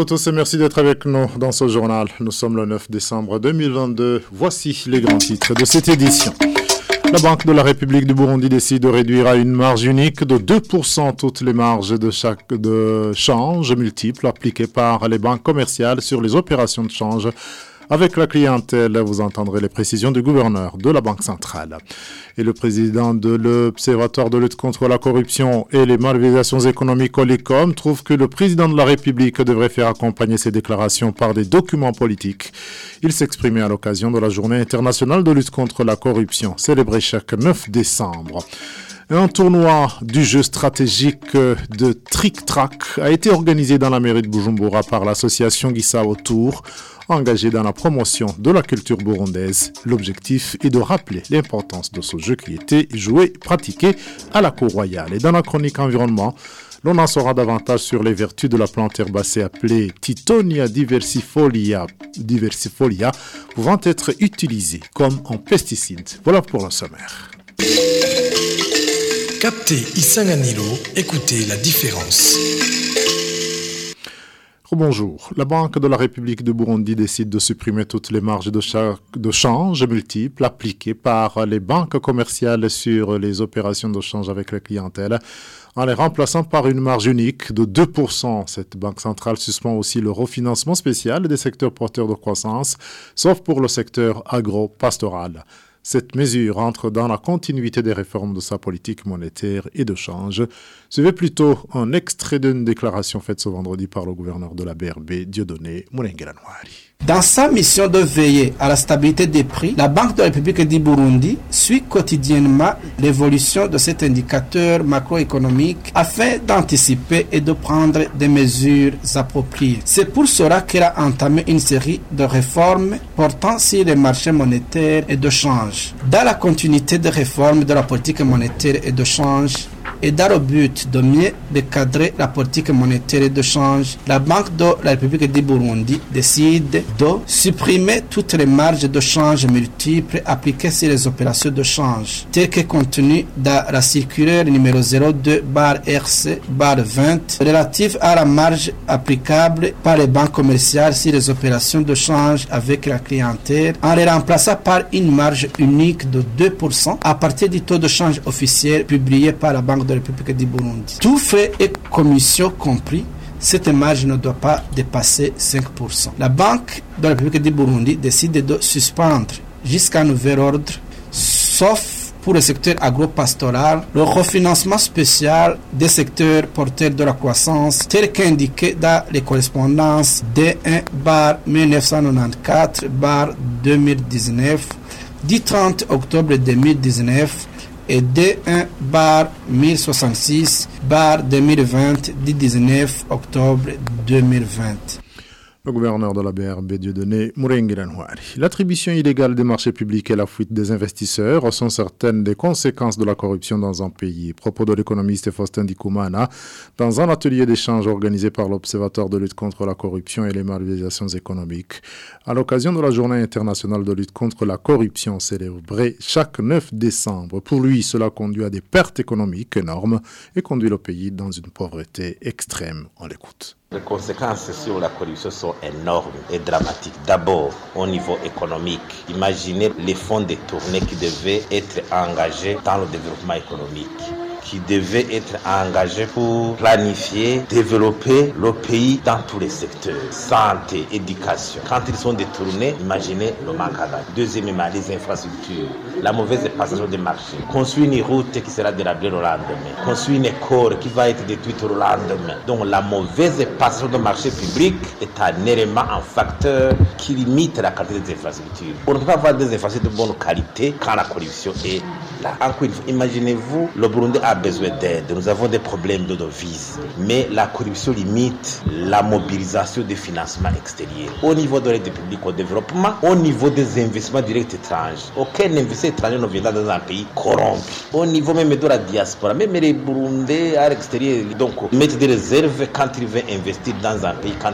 Vous tous et merci d'être avec nous dans ce journal. Nous sommes le 9 décembre 2022. Voici les grands titres de cette édition. La Banque de la République du Burundi décide de réduire à une marge unique de 2% toutes les marges de, chaque, de change multiples appliquées par les banques commerciales sur les opérations de change avec la clientèle, vous entendrez les précisions du gouverneur de la Banque centrale. Et le président de l'Observatoire de lutte contre la corruption et les malversations économiques Olicom trouve que le président de la République devrait faire accompagner ses déclarations par des documents politiques. Il s'exprimait à l'occasion de la journée internationale de lutte contre la corruption, célébrée chaque 9 décembre. Un tournoi du jeu stratégique de Trick Track a été organisé dans la mairie de Bujumbura par l'association Gissa Autour engagé dans la promotion de la culture burundaise. L'objectif est de rappeler l'importance de ce jeu qui était joué, pratiqué à la cour royale. Et dans la chronique environnement, l'on en saura davantage sur les vertus de la plante herbacée appelée Titonia diversifolia, diversifolia pouvant être utilisée comme un pesticide. Voilà pour le sommaire. Captez Isanganilo, écoutez la différence. Bonjour. La Banque de la République de Burundi décide de supprimer toutes les marges de, de, change multiples appliquées par les banques commerciales sur les opérations de change avec la clientèle en les remplaçant par une marge unique de 2%. Cette banque centrale suspend aussi le refinancement spécial des secteurs porteurs de croissance, sauf pour le secteur agro-pastoral. Cette mesure entre dans la continuité des réformes de sa politique monétaire et de change. Suivez plutôt un extrait d'une déclaration faite ce vendredi par le gouverneur de la BRB, Dieudonné Moulenguelanouari. Dans sa mission de veiller à la stabilité des prix, la Banque de la République du Burundi suit quotidiennement l'évolution de cet indicateur macroéconomique afin d'anticiper et de prendre des mesures appropriées. C'est pour cela qu'elle a entamé une série de réformes portant sur les marchés monétaires et de change. Dans la continuité des réformes de la politique monétaire et de change, et dans le but de mieux cadrer la politique monétaire de change, la Banque de la République du Burundi décide de supprimer toutes les marges de change multiples appliquées sur les opérations de change, telles que contenues dans la circulaire numéro 02 bar RC bar 20 relative à la marge applicable par les banques commerciales sur les opérations de change avec la clientèle en les remplaçant par une marge unique de 2% à partir du taux de change officiel publié par la Banque de la République du Burundi. Tout frais et commissions compris, cette marge ne doit pas dépasser 5%. La Banque de la République du Burundi décide de suspendre jusqu'à nouvel ordre, sauf pour le secteur agro-pastoral, le refinancement spécial des secteurs porteurs de la croissance, tel qu'indiqué dans les correspondances D1 bar 1994 bar 2019 du 30 octobre 2019 et D1 bar 1066 bar 2020 du 19 octobre 2020. Le gouverneur de la BRB, Dieudonné Mourengiranouari. L'attribution illégale des marchés publics et la fuite des investisseurs sont certaines des conséquences de la corruption dans un pays. Propos de l'économiste Faustin Dikoumana dans un atelier d'échange organisé par l'Observatoire de lutte contre la corruption et les malversations économiques. À l'occasion de la Journée internationale de lutte contre la corruption célébrée chaque 9 décembre. Pour lui, cela conduit à des pertes économiques énormes et conduit le pays dans une pauvreté extrême. On l'écoute. Les conséquences sur la corruption sont énormes et dramatiques. D'abord, au niveau économique, imaginez les fonds détournés qui devaient être engagés dans le développement économique qui devait être engagé pour planifier, développer le pays dans tous les secteurs. Santé, éducation. Quand ils sont détournés, imaginez le manque à. Deuxièmement, les infrastructures. La mauvaise passation des marchés. Construire une route qui sera délabrée le lendemain. Construire une école qui va être détruite le lendemain. Donc la mauvaise passation des marchés publics est un élément, un facteur qui limite la qualité des infrastructures. On ne peut pas avoir des infrastructures de bonne qualité quand la corruption est là. Encore imaginez-vous, le Burundi a besoin d'aide. Nous avons des problèmes de devises. Mais la corruption limite la mobilisation des financements extérieurs. Au niveau de l'aide publique au développement, au niveau des investissements directs étrangers. Aucun investisseur étranger ne viendra dans un pays corrompu. Au niveau même de la diaspora, même les Burundais à l'extérieur, donc mettre des réserves quand ils veulent investir dans un pays, quand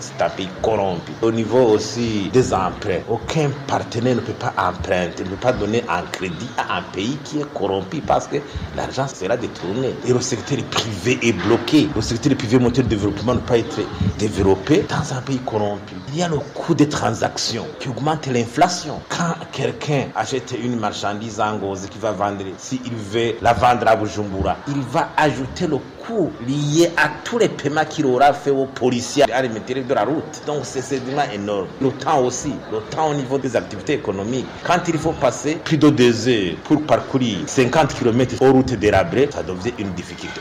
c'est un pays corrompu. Au niveau aussi des emprunts, aucun partenaire ne peut pas emprunter, ne peut pas donner un crédit à un pays pays qui est corrompu parce que l'argent sera détourné. Et le secteur privé est bloqué. Le secteur privé moteur de développement ne peut pas être développé dans un pays corrompu. Il y a le coût des transactions qui augmente l'inflation. Quand quelqu'un achète une marchandise en gauze qui va vendre, s'il veut la vendre à Bujumbura, il va ajouter le coût lié à tous les paiements qu'il aura fait aux policiers à l'intérieur de la route. Donc c'est vraiment énorme. Le temps aussi, le temps au niveau des activités économiques. Quand il faut passer plus de deux heures pour parcourir 50 km aux routes délabrées, ça devient une difficulté.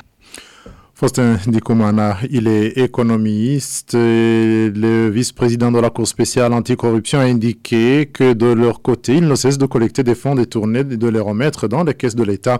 Faustin Dikoumana, il est économiste. Le vice-président de la Cour spéciale anticorruption a indiqué que de leur côté, ils ne cessent de collecter des fonds détournés et de les remettre dans les caisses de l'État.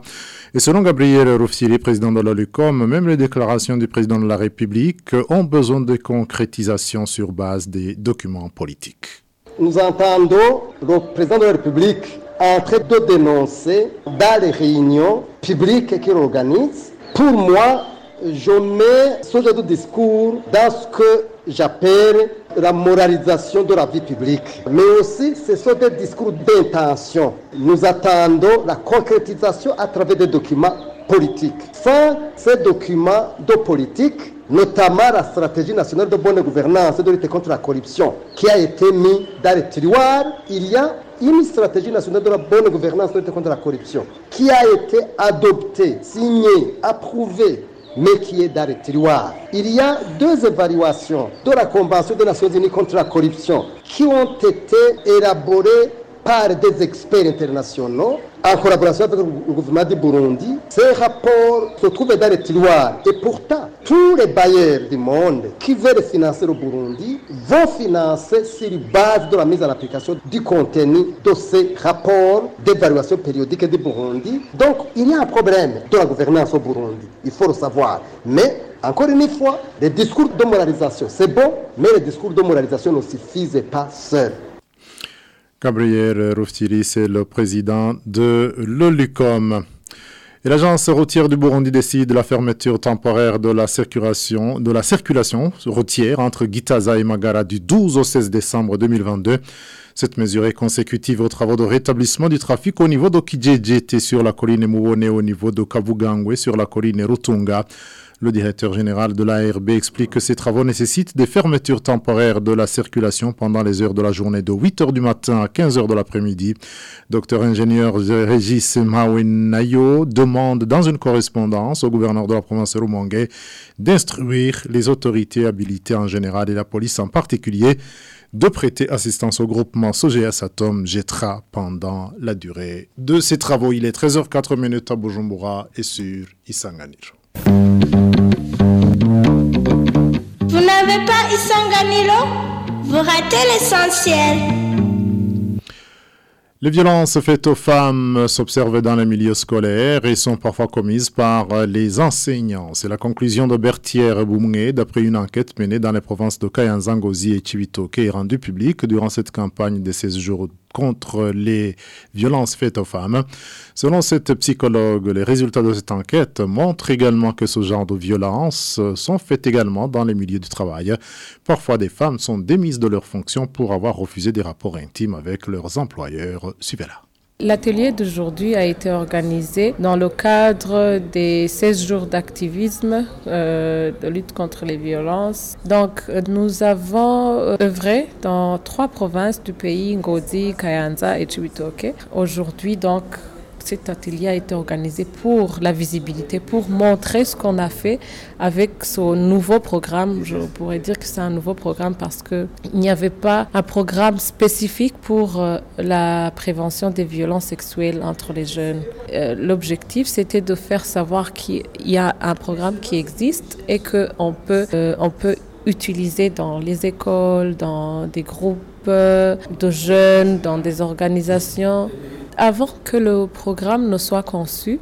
Et selon Gabriel Roufsiri, président de la LUCOM, même les déclarations du président de la République ont besoin de concrétisation sur base des documents politiques. Nous entendons le président de la République en train de dénoncer dans les réunions publiques qu'il organise. Pour moi, je mets ce genre de discours dans ce que j'appelle la moralisation de la vie publique. Mais aussi, ce sont des discours d'intention. Nous attendons la concrétisation à travers des documents politiques. Sans ces documents de politique, notamment la stratégie nationale de bonne gouvernance et de lutte contre la corruption, qui a été mise dans les tiroirs, il y a une stratégie nationale de bonne gouvernance et de lutte contre la corruption, qui a été adoptée, signée, approuvée mais qui est dans le tiroir. Il y a deux évaluations de la Convention des Nations Unies contre la corruption qui ont été élaborées par des experts internationaux en collaboration avec le gouvernement du Burundi. Ces rapports se trouvent dans les tiroirs et pourtant, tous les bailleurs du monde qui veulent financer le Burundi vont financer sur base de la mise en application du contenu de ces rapports d'évaluation périodique du Burundi. Donc, il y a un problème de la gouvernance au Burundi, il faut le savoir. Mais encore une fois, les discours de moralisation, c'est bon, mais les discours de moralisation ne suffisent pas seuls. Gabriel Rouftiri, c'est le président de l'OLUCOM. Et l'agence routière du Burundi décide la fermeture temporaire de la circulation, routière entre Gitaza et Magara du 12 au 16 décembre 2022. Cette mesure est consécutive aux travaux de rétablissement du trafic au niveau d'Okidjedjete sur la colline Mouone au niveau de Kabugangwe sur la colline Rutunga. Le directeur général de l'ARB explique que ces travaux nécessitent des fermetures temporaires de la circulation pendant les heures de la journée de 8 h du matin à 15 h de l'après-midi. Docteur ingénieur Régis Nayo demande dans une correspondance au gouverneur de la province Rumongue d'instruire les autorités habilitées en général et la police en particulier de prêter assistance au groupement SOGES Atom Jetra pendant la durée de ces travaux. Il est 13h04 à Bujumbura et sur Isanganiro. Vous n'avez pas Isanganilo Vous ratez l'essentiel. Les violences faites aux femmes s'observent dans les milieux scolaires et sont parfois commises par les enseignants. C'est la conclusion de Berthier Boumé d'après une enquête menée dans les provinces de Kayanzangozi et Chivitoke et rendue publique durant cette campagne de 16 jours contre les violences faites aux femmes. Selon cette psychologue, les résultats de cette enquête montrent également que ce genre de violences sont faites également dans les milieux du travail. Parfois, des femmes sont démises de leurs fonctions pour avoir refusé des rapports intimes avec leurs employeurs. Suivez-la. L'atelier d'aujourd'hui a été organisé dans le cadre des 16 jours d'activisme euh, de lutte contre les violences. Donc, nous avons œuvré dans trois provinces du pays, Ngodi, Kayanza et Chibitoke. Aujourd'hui, donc, cet atelier a été organisé pour la visibilité, pour montrer ce qu'on a fait avec ce nouveau programme. Je pourrais dire que c'est un nouveau programme parce qu'il n'y avait pas un programme spécifique pour euh, la prévention des violences sexuelles entre les jeunes. Euh, l'objectif, c'était de faire savoir qu'il y a un programme qui existe et qu'on peut, euh, on peut utiliser dans les écoles, dans des groupes de jeunes, dans des organisations avant que le programme ne soit conçu,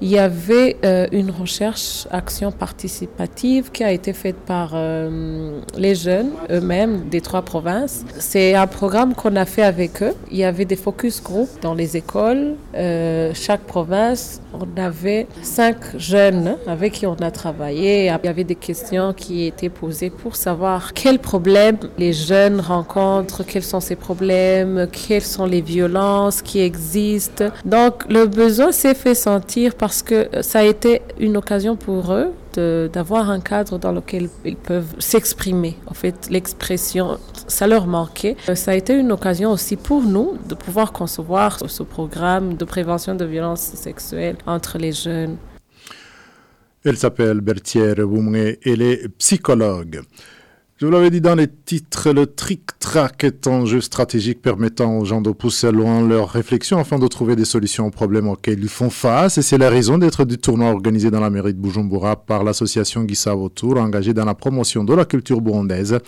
il y avait euh, une recherche action participative qui a été faite par euh, les jeunes eux-mêmes des trois provinces. C'est un programme qu'on a fait avec eux. Il y avait des focus group dans les écoles. Euh, chaque province, on avait cinq jeunes avec qui on a travaillé. Il y avait des questions qui étaient posées pour savoir quels problèmes les jeunes rencontrent, quels sont ces problèmes, quelles sont les violences qui existent. Donc le besoin s'est fait sentir parce que ça a été une occasion pour eux d'avoir un cadre dans lequel ils peuvent s'exprimer. En fait, l'expression, ça leur manquait. Ça a été une occasion aussi pour nous de pouvoir concevoir ce programme de prévention de violences sexuelles entre les jeunes. Elle s'appelle Bertière Boumé, elle est psychologue. Je vous l'avais dit dans les titres, le trick-track est un jeu stratégique permettant aux gens de pousser loin leurs réflexions afin de trouver des solutions aux problèmes auxquels ils font face. Et c'est la raison d'être du tournoi organisé dans la mairie de Bujumbura par l'association Gisavo Tour, engagée dans la promotion de la culture burundaise.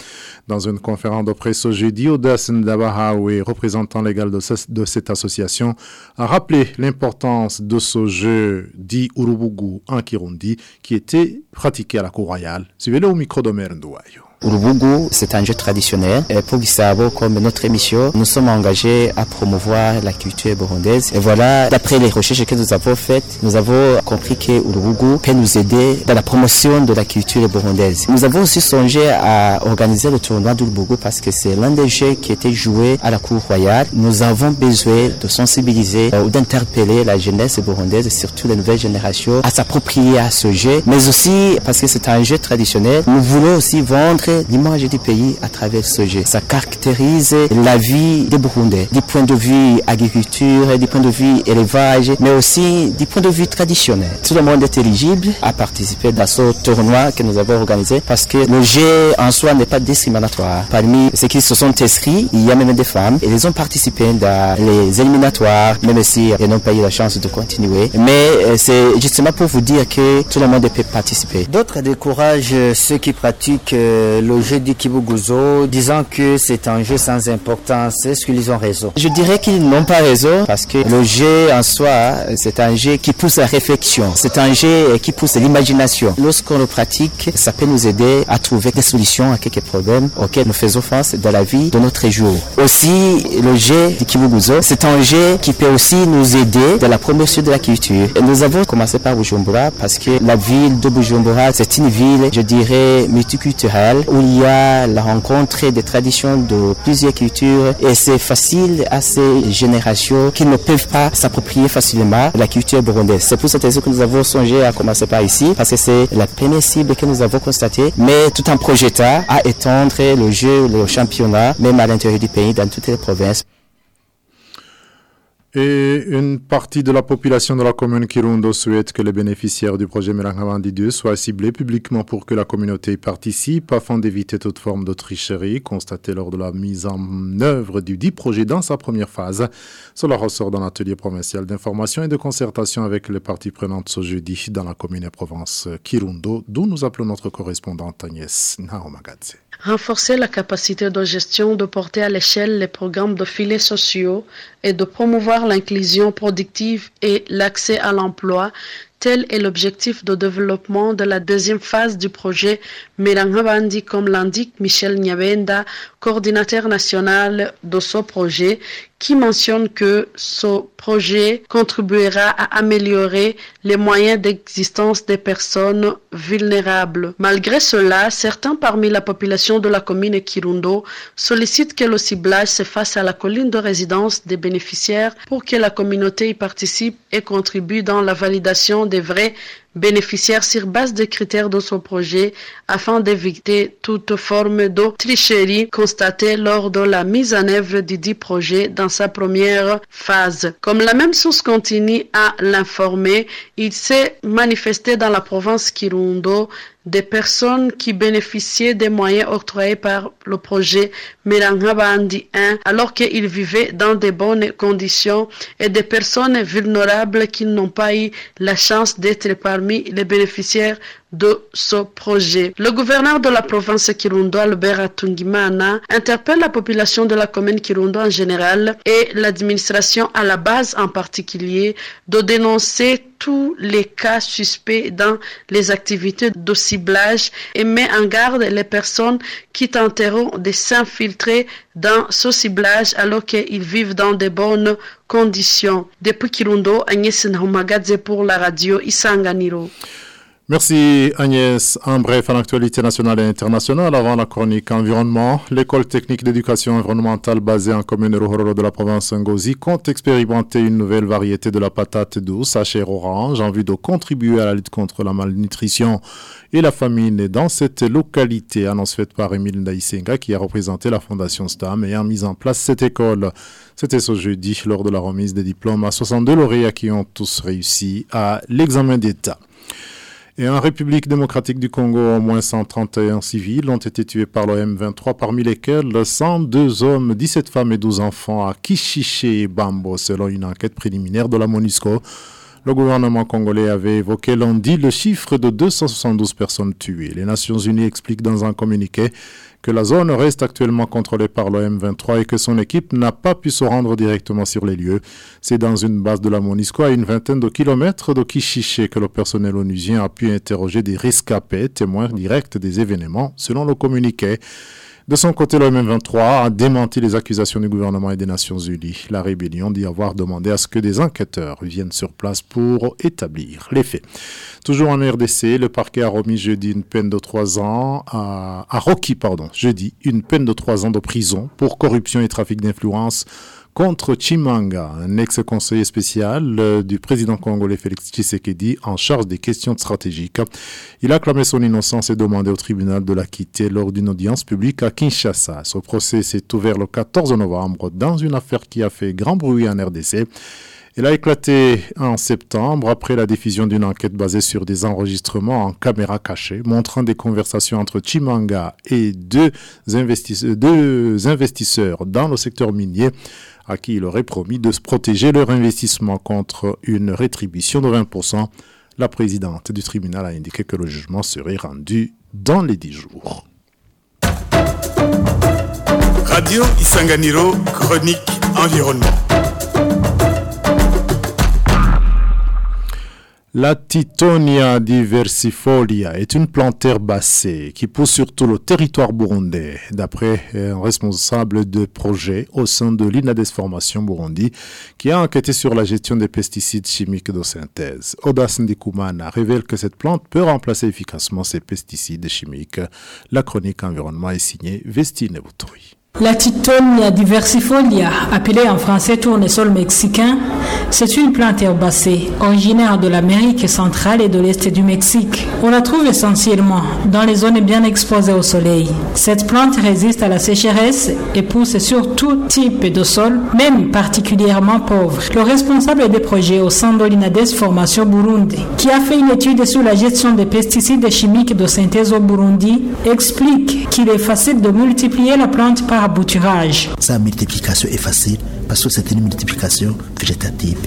Dans une conférence de presse jeudi, Odas Ndabahawe, représentant légal de, cette association, a rappelé l'importance de ce jeu dit Urubugu en Kirundi qui était pratiqué à la cour royale. Suivez-le au micro de Merndouayo. Urubugu, c'est un jeu traditionnel. Et pour Gisabo, comme notre émission, nous sommes engagés à promouvoir la culture burundaise. Et voilà, d'après les recherches que nous avons faites, nous avons compris que Urubugu peut nous aider dans la promotion de la culture burundaise. Nous avons aussi songé à organiser le tournoi d'Urubugu parce que c'est l'un des jeux qui était joué à la cour royale. Nous avons besoin de sensibiliser ou d'interpeller la jeunesse burundaise, surtout les nouvelles générations, à s'approprier à ce jeu. Mais aussi parce que c'est un jeu traditionnel, nous voulons aussi vendre l'image du pays à travers ce jeu. Ça caractérise la vie des Burundais, du point de vue agriculture, du point de vue élevage, mais aussi du point de vue traditionnel. Tout le monde est éligible à participer dans ce tournoi que nous avons organisé parce que le jeu en soi n'est pas discriminatoire. Parmi ceux qui se sont inscrits, il y a même des femmes et ils ont participé dans les éliminatoires, même si ils n'ont pas eu la chance de continuer. Mais c'est justement pour vous dire que tout le monde peut participer. D'autres découragent ceux qui pratiquent le jeu du Kibuguzo, disant que c'est un jeu sans importance. Est-ce qu'ils ont raison Je dirais qu'ils n'ont pas raison parce que le jeu en soi, c'est un jeu qui pousse la réflexion. C'est un jeu qui pousse l'imagination. Lorsqu'on le pratique, ça peut nous aider à trouver des solutions à quelques problèmes auxquels nous faisons face dans la vie de notre jour. Aussi, le jeu du Kibuguzo, c'est un jeu qui peut aussi nous aider dans la promotion de la culture. Et nous avons commencé par Bujumbura parce que la ville de Bujumbura, c'est une ville, je dirais, multiculturelle où il y a la rencontre des traditions de plusieurs cultures et c'est facile à ces générations qui ne peuvent pas s'approprier facilement la culture burundaise. C'est pour cette raison que nous avons songé à commencer par ici parce que c'est la première que nous avons constatée, mais tout en projetant à étendre le jeu, le championnat, même à l'intérieur du pays, dans toutes les provinces. Et une partie de la population de la commune Kirundo souhaite que les bénéficiaires du projet Melangamandi 2 soient ciblés publiquement pour que la communauté participe afin d'éviter toute forme de tricherie constatée lors de la mise en œuvre du dit projet dans sa première phase. Cela ressort dans l'atelier provincial d'information et de concertation avec les parties prenantes ce jeudi dans la commune et province Kirundo, d'où nous appelons notre correspondante Agnès Naomagadze renforcer la capacité de gestion de porter à l'échelle les programmes de filets sociaux et de promouvoir l'inclusion productive et l'accès à l'emploi Tel est l'objectif de développement de la deuxième phase du projet Merangabandi, comme l'indique Michel Nyabenda, coordinateur national de ce projet, qui mentionne que ce projet contribuera à améliorer les moyens d'existence des personnes vulnérables. Malgré cela, certains parmi la population de la commune Kirundo sollicitent que le ciblage se fasse à la colline de résidence des bénéficiaires pour que la communauté y participe et contribue dans la validation des vrais bénéficiaires sur base des critères de son projet afin d'éviter toute forme de tricherie constatée lors de la mise en œuvre du dit projet dans sa première phase. Comme la même source continue à l'informer, il s'est manifesté dans la province Kirundo des personnes qui bénéficiaient des moyens octroyés par le projet Mirangabandi 1 alors qu'ils vivaient dans de bonnes conditions et des personnes vulnérables qui n'ont pas eu la chance d'être parmi les bénéficiaires de ce projet. Le gouverneur de la province Kirundo, Albert Atungimana, interpelle la population de la commune Kirundo en général et l'administration à la base en particulier de dénoncer tous les cas suspects dans les activités de ciblage et met en garde les personnes qui tenteront de s'infiltrer dans ce ciblage alors qu'ils vivent dans de bonnes conditions. Depuis Kirundo, Agnès Nahumagadze pour la radio Isanganiro. Merci Agnès. En bref, en actualité nationale et internationale, avant la chronique environnement, l'école technique d'éducation environnementale basée en commune rurale de la province Ngozi compte expérimenter une nouvelle variété de la patate douce à chair orange en vue de contribuer à la lutte contre la malnutrition et la famine dans cette localité. Annonce faite par Emile Ndaïsenga qui a représenté la fondation STAM et a mis en place cette école. C'était ce jeudi lors de la remise des diplômes à 62 lauréats qui ont tous réussi à l'examen d'État. Et en République démocratique du Congo, au moins 131 civils ont été tués par le M23, parmi lesquels 102 hommes, 17 femmes et 12 enfants à Kishiché et Bambo, selon une enquête préliminaire de la MONUSCO. Le gouvernement congolais avait évoqué lundi le chiffre de 272 personnes tuées. Les Nations Unies expliquent dans un communiqué que la zone reste actuellement contrôlée par le M23 et que son équipe n'a pas pu se rendre directement sur les lieux. C'est dans une base de la MONUSCO à une vingtaine de kilomètres de Kishiché que le personnel onusien a pu interroger des rescapés, témoins directs des événements, selon le communiqué. De son côté, le M23 a démenti les accusations du gouvernement et des Nations Unies. La rébellion dit avoir demandé à ce que des enquêteurs viennent sur place pour établir les faits. Toujours en RDC, le parquet a remis jeudi une peine de trois ans à, Rocky, pardon, jeudi, une peine de trois ans de prison pour corruption et trafic d'influence contre Chimanga, un ex-conseiller spécial euh, du président congolais Félix Tshisekedi en charge des questions stratégiques. Il a clamé son innocence et demandé au tribunal de l'acquitter lors d'une audience publique à Kinshasa. Ce procès s'est ouvert le 14 novembre dans une affaire qui a fait grand bruit en RDC. Elle a éclaté en septembre après la diffusion d'une enquête basée sur des enregistrements en caméra cachée montrant des conversations entre Chimanga et deux, deux investisseurs dans le secteur minier à qui il aurait promis de se protéger leur investissement contre une rétribution de 20%. La présidente du tribunal a indiqué que le jugement serait rendu dans les 10 jours. Radio Isanganiro, chronique environnement. La Titonia diversifolia est une plante herbacée qui pousse sur tout le territoire burundais, d'après un responsable de projet au sein de l'INADES Formation Burundi qui a enquêté sur la gestion des pesticides chimiques de synthèse. Odas Ndikumana révèle que cette plante peut remplacer efficacement ces pesticides chimiques. La chronique environnement est signée Vestine Boutoui. La Titonia diversifolia, appelée en français tournesol mexicain, c'est une plante herbacée originaire de l'Amérique centrale et de l'Est du Mexique. On la trouve essentiellement dans les zones bien exposées au soleil. Cette plante résiste à la sécheresse et pousse sur tout type de sol, même particulièrement pauvre. Le responsable des projets au Sandolinades Formation Burundi, qui a fait une étude sur la gestion des pesticides chimiques de synthèse au Burundi, explique qu'il est facile de multiplier la plante par Sa multiplication est facile parce que c'est une multiplication végétative.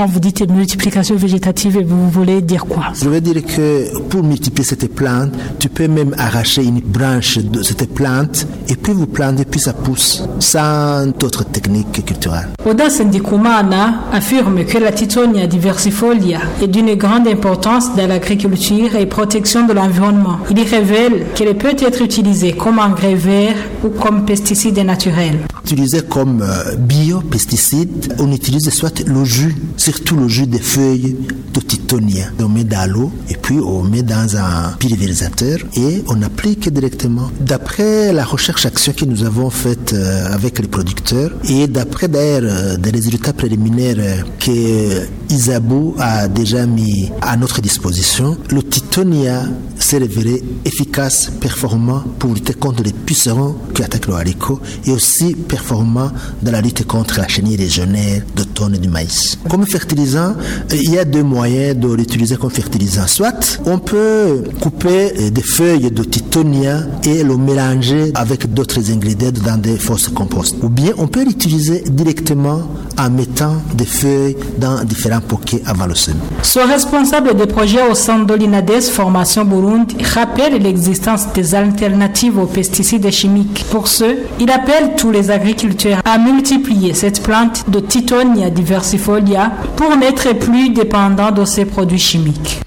Quand vous dites multiplication végétative, vous voulez dire quoi? Je veux dire que pour multiplier cette plante, tu peux même arracher une branche de cette plante et puis vous plantez, puis ça pousse sans d'autres techniques culturelles. Oda Sendikumana affirme que la Titonia diversifolia est d'une grande importance dans l'agriculture et protection de l'environnement. Il y révèle qu'elle peut être utilisée comme engrais vert ou comme pesticide naturel. Utilisé comme euh, biopesticide, on utilise soit le jus, surtout le jus des feuilles de titonia. On met dans l'eau et puis on met dans un pulvérisateur et on applique directement. D'après la recherche-action que nous avons faite euh, avec les producteurs et d'après d'ailleurs euh, des résultats préliminaires euh, que Isabu a déjà mis à notre disposition, le titonia se révéler efficace, performant pour lutter contre les pucerons qui attaquent le haricot et aussi performant dans la lutte contre la chenille régionnaire d'automne du maïs. Comme fertilisant, il y a deux moyens de l'utiliser comme fertilisant. Soit on peut couper des feuilles de titonia et le mélanger avec d'autres ingrédients dans des fosses compost. Ou bien on peut l'utiliser directement en mettant des feuilles dans différents poquets avant le semis. Ce responsable des projets au centre d'Olinades Formation Burundi rappelle l'existence des alternatives aux pesticides chimiques. Pour ce, il appelle tous les agriculteurs à multiplier cette plante de Titonia diversifolia pour n'être plus dépendants de ces produits chimiques.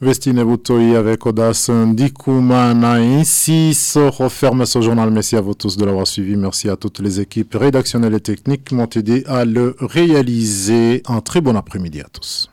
Vestine Boutoi avec Audace Ndikoumana. Ainsi se referme ce journal. Merci à vous tous de l'avoir suivi. Merci à toutes les équipes rédactionnelles et techniques qui m'ont aidé à le réaliser. Un très bon après-midi à tous.